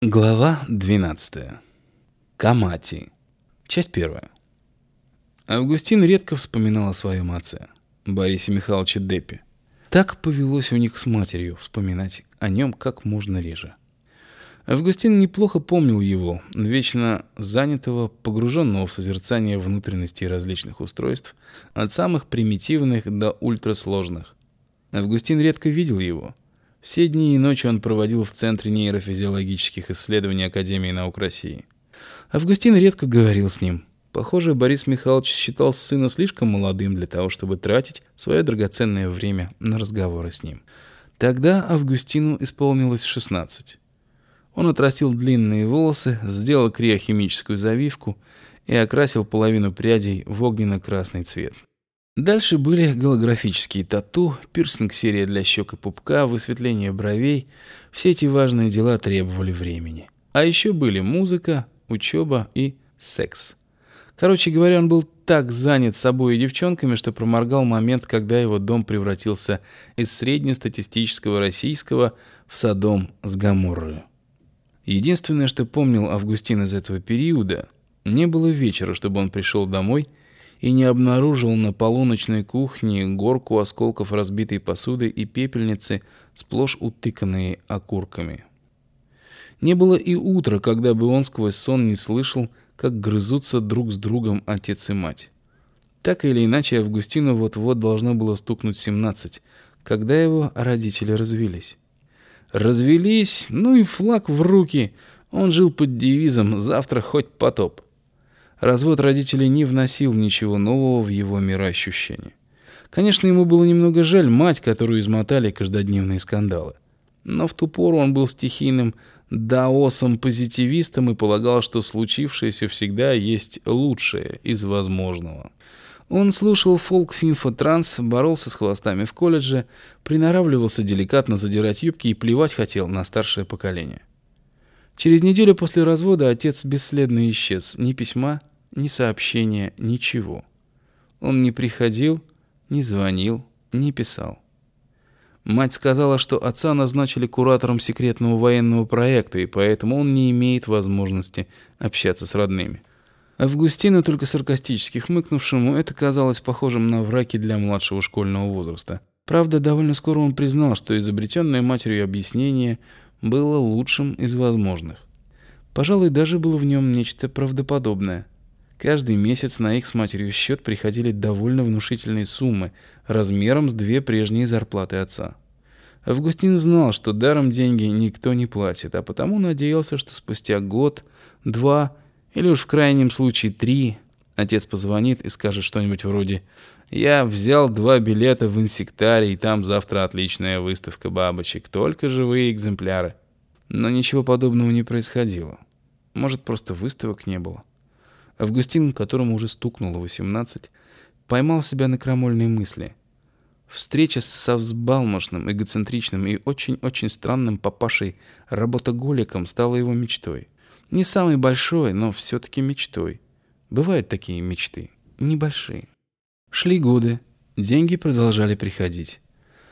Глава 12. Камати. Часть первая. Августин редко вспоминал о своем отце, Борисе Михайловиче Деппе. Так повелось у них с матерью вспоминать о нем как можно реже. Августин неплохо помнил его, вечно занятого, погруженного в созерцание внутренностей различных устройств, от самых примитивных до ультрасложных. Августин редко видел его – все дни и ночи он проводил в Центре нейрофизиологических исследований Академии наук России. Августин редко говорил с ним. Похоже, Борис Михайлович считал сына слишком молодым для того, чтобы тратить свое драгоценное время на разговоры с ним. Тогда Августину исполнилось 16. Он отрастил длинные волосы, сделал криохимическую завивку и окрасил половину прядей в огненно-красный цвет. Дальше были голографические тату, пирсинг-серия для щек и пупка, высветление бровей. Все эти важные дела требовали времени. А еще были музыка, учеба и секс. Короче говоря, он был так занят собой и девчонками, что проморгал момент, когда его дом превратился из среднестатистического российского в Содом с Гоморрою. Единственное, что помнил Августин из этого периода, не было вечера, чтобы он пришел домой и не обнаружил на полуночной кухне горку осколков разбитой посуды и пепельницы, сплошь утыканные окурками. Не было и утра, когда бы он сквозь сон не слышал, как грызутся друг с другом отец и мать. Так или иначе, Августину вот-вот должно было стукнуть 17, когда его родители развелись. Развелись, ну и флаг в руки. Он жил под девизом «Завтра хоть потоп». Развод родителей не вносил ничего нового в его мироощущение. Конечно, ему было немного жаль мать, которую измотали каждодневные скандалы. Но в ту пору он был стихийным даосом-позитивистом и полагал, что случившееся всегда есть лучшее из возможного. Он слушал фолк-синфотранс, боролся с хвостами в колледже, приноравливался деликатно задирать юбки и плевать хотел на старшее поколение. Через неделю после развода отец бесследно исчез. Ни письма, ни сообщения, ничего. Он не приходил, не звонил, не писал. Мать сказала, что отца назначили куратором секретного военного проекта, и поэтому он не имеет возможности общаться с родными. Августину, только саркастически хмыкнувшему, это казалось похожим на враки для младшего школьного возраста. Правда, довольно скоро он признал, что изобретенное матерью объяснение было лучшим из возможных. Пожалуй, даже было в нем нечто правдоподобное. Каждый месяц на их с матерью счет приходили довольно внушительные суммы, размером с две прежние зарплаты отца. Августин знал, что даром деньги никто не платит, а потому надеялся, что спустя год, два или уж в крайнем случае три отец позвонит и скажет что-нибудь вроде «Я взял два билета в инсектарий, там завтра отличная выставка бабочек, только живые экземпляры». Но ничего подобного не происходило. Может, просто выставок не было. Августин, которому уже стукнуло 18, поймал себя на крамольной мысли. Встреча со взбалмошным, эгоцентричным и очень-очень странным папашей работоголиком стала его мечтой. Не самой большой, но все-таки мечтой. Бывают такие мечты, небольшие. Шли годы, деньги продолжали приходить.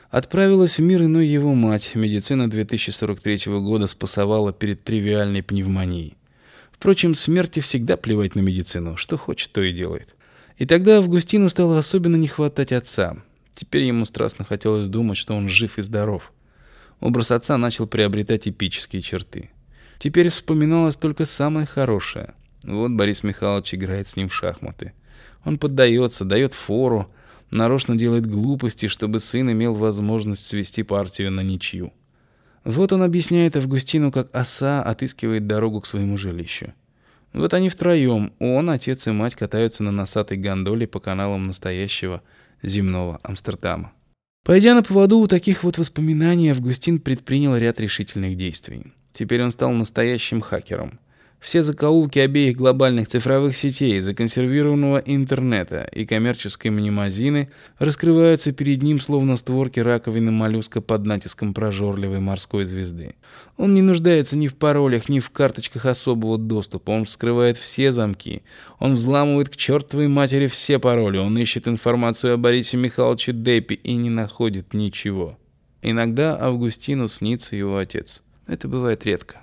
Отправилась в мир иной его мать. Медицина 2043 года спасовала перед тривиальной пневмонией. Впрочем, смерти всегда плевать на медицину, что хочет, то и делает. И тогда Августину стало особенно не хватать отца. Теперь ему страстно хотелось думать, что он жив и здоров. Образ отца начал приобретать эпические черты. Теперь вспоминалось только самое хорошее. Вот Борис Михайлович играет с ним в шахматы. Он поддается, дает фору, нарочно делает глупости, чтобы сын имел возможность свести партию на ничью. Вот он объясняет Августину, как оса отыскивает дорогу к своему жилищу. Вот они втроем, он, отец и мать, катаются на носатой гондоле по каналам настоящего земного Амстердама. Пойдя на поводу у таких вот воспоминаний, Августин предпринял ряд решительных действий. Теперь он стал настоящим хакером. Все закоулки обеих глобальных цифровых сетей, законсервированного интернета и коммерческой мнемозины раскрываются перед ним словно створки раковины моллюска под натиском прожорливой морской звезды. Он не нуждается ни в паролях, ни в карточках особого доступа. Он вскрывает все замки. Он взламывает к чертовой матери все пароли. Он ищет информацию о Борисе Михайловиче Деппи и не находит ничего. Иногда Августину снится его отец. Это бывает редко.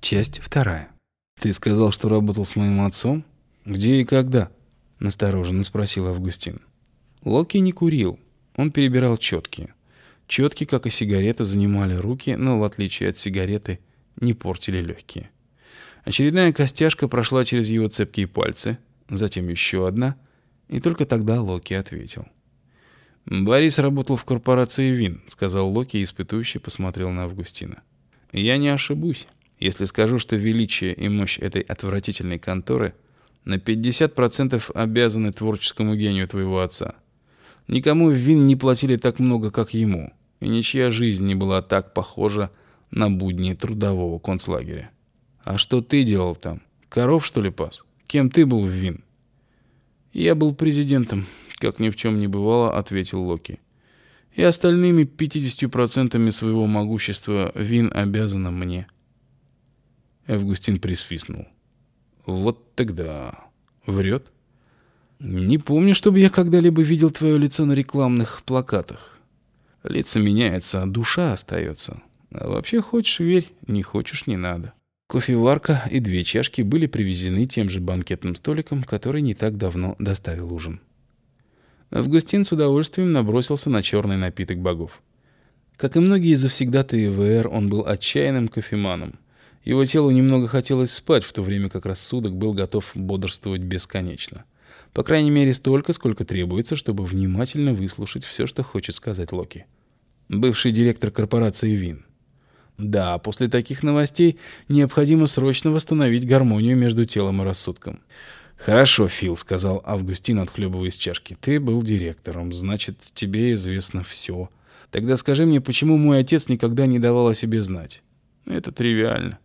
Часть вторая. «Ты сказал, что работал с моим отцом? Где и когда?» — настороженно спросил Августин. Локи не курил. Он перебирал четки. Четки, как и сигареты, занимали руки, но, в отличие от сигареты, не портили легкие. Очередная костяшка прошла через его цепкие пальцы, затем еще одна, и только тогда Локи ответил. «Борис работал в корпорации ВИН», — сказал Локи, испытующий посмотрел на Августина. «Я не ошибусь, если скажу, что величие и мощь этой отвратительной конторы на 50% обязаны творческому гению твоего отца. Никому в ВИН не платили так много, как ему, и ничья жизнь не была так похожа на будни трудового концлагеря. А что ты делал там? Коров, что ли, пас? Кем ты был в ВИН?» «Я был президентом», как ни в чем не бывало, ответил Локи. И остальными 50% своего могущества Вин обязана мне. Августин присвистнул. Вот тогда. Врет? Не помню, чтобы я когда-либо видел твое лицо на рекламных плакатах. Лица меняются, а душа остается. А вообще хочешь верь, не хочешь не надо. Кофеварка и две чашки были привезены тем же банкетным столиком, который не так давно доставил ужин. Августин с удовольствием набросился на черный напиток богов. Как и многие завсегдатые ВР, он был отчаянным кофеманом. Его телу немного хотелось спать, в то время как рассудок был готов бодрствовать бесконечно. По крайней мере, столько, сколько требуется, чтобы внимательно выслушать все, что хочет сказать Локи. Бывший директор корпорации ВИН. Да, после таких новостей необходимо срочно восстановить гармонию между телом и рассудком. «Хорошо, Фил», — сказал Августин, отхлебывая из чашки. «Ты был директором, значит, тебе известно все. Тогда скажи мне, почему мой отец никогда не давал о себе знать?» «Это тривиально.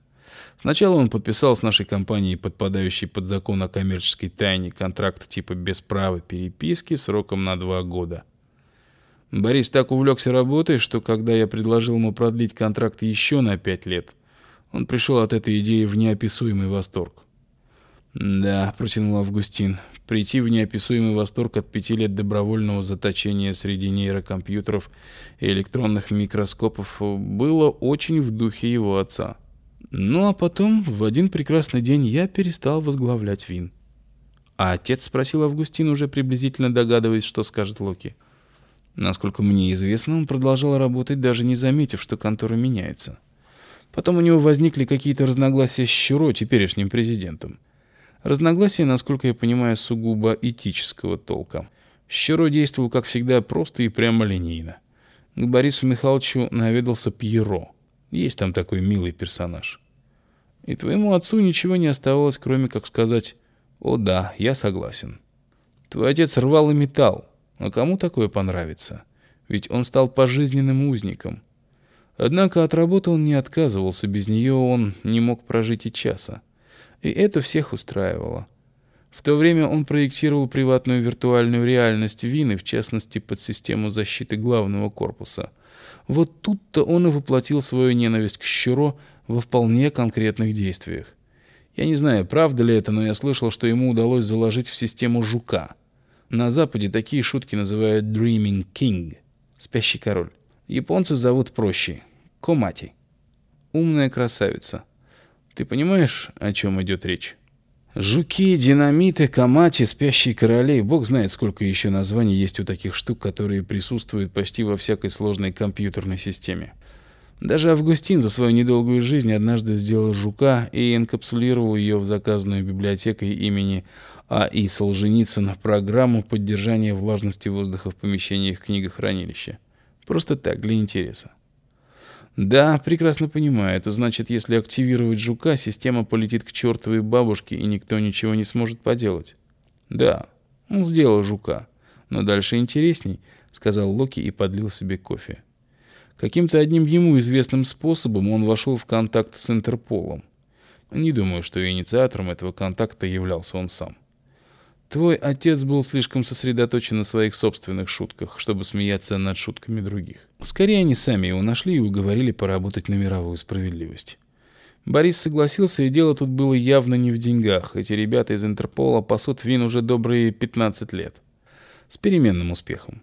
Сначала он подписал с нашей компанией, подпадающий под закон о коммерческой тайне, контракт типа без права переписки сроком на два года. Борис так увлекся работой, что когда я предложил ему продлить контракт еще на пять лет, он пришел от этой идеи в неописуемый восторг. «Да», — протянул Августин, — «прийти в неописуемый восторг от пяти лет добровольного заточения среди нейрокомпьютеров и электронных микроскопов было очень в духе его отца. Ну а потом, в один прекрасный день, я перестал возглавлять ВИН». «А отец?» — спросил Августин, уже приблизительно догадываясь, что скажет Локи. Насколько мне известно, он продолжал работать, даже не заметив, что контора меняется. Потом у него возникли какие-то разногласия с Щуро, теперешним президентом. Разногласия, насколько я понимаю, сугубо этического толка. Щеро действовал, как всегда, просто и прямолинейно. К Борису Михайловичу наведался Пьеро. Есть там такой милый персонаж. И твоему отцу ничего не оставалось, кроме как сказать «О да, я согласен». Твой отец рвал и металл, но кому такое понравится? Ведь он стал пожизненным узником. Однако от работы он не отказывался, без нее он не мог прожить и часа. И это всех устраивало. В то время он проектировал приватную виртуальную реальность Вины, в частности, под систему защиты главного корпуса. Вот тут-то он и воплотил свою ненависть к Щуро во вполне конкретных действиях. Я не знаю, правда ли это, но я слышал, что ему удалось заложить в систему жука. На Западе такие шутки называют «Dreaming King» — «Спящий король». Японцы зовут проще — «Комати». Умная красавица — ты понимаешь, о чем идет речь? Жуки, динамиты, камати, спящие короли. Бог знает, сколько еще названий есть у таких штук, которые присутствуют почти во всякой сложной компьютерной системе. Даже Августин за свою недолгую жизнь однажды сделал жука и инкапсулировал ее в заказанную библиотекой имени А.И. Солженицына программу поддержания влажности воздуха в помещениях книгохранилища. Просто так, для интереса. Да, прекрасно понимаю. Это значит, если активировать жука, система полетит к чертовой бабушке, и никто ничего не сможет поделать. Да, он сделал жука. Но дальше интересней, сказал Локи и подлил себе кофе. Каким-то одним ему известным способом он вошел в контакт с Интерполом. Не думаю, что инициатором этого контакта являлся он сам. Твой отец был слишком сосредоточен на своих собственных шутках, чтобы смеяться над шутками других. Скорее, они сами его нашли и уговорили поработать на мировую справедливость. Борис согласился, и дело тут было явно не в деньгах. Эти ребята из Интерпола пасут вин уже добрые 15 лет. С переменным успехом.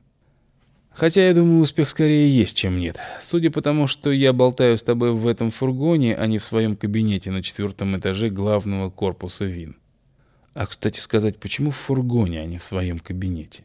Хотя, я думаю, успех скорее есть, чем нет. Судя по тому, что я болтаю с тобой в этом фургоне, а не в своем кабинете на четвертом этаже главного корпуса ВИН. А, кстати сказать, почему в фургоне, а не в своем кабинете?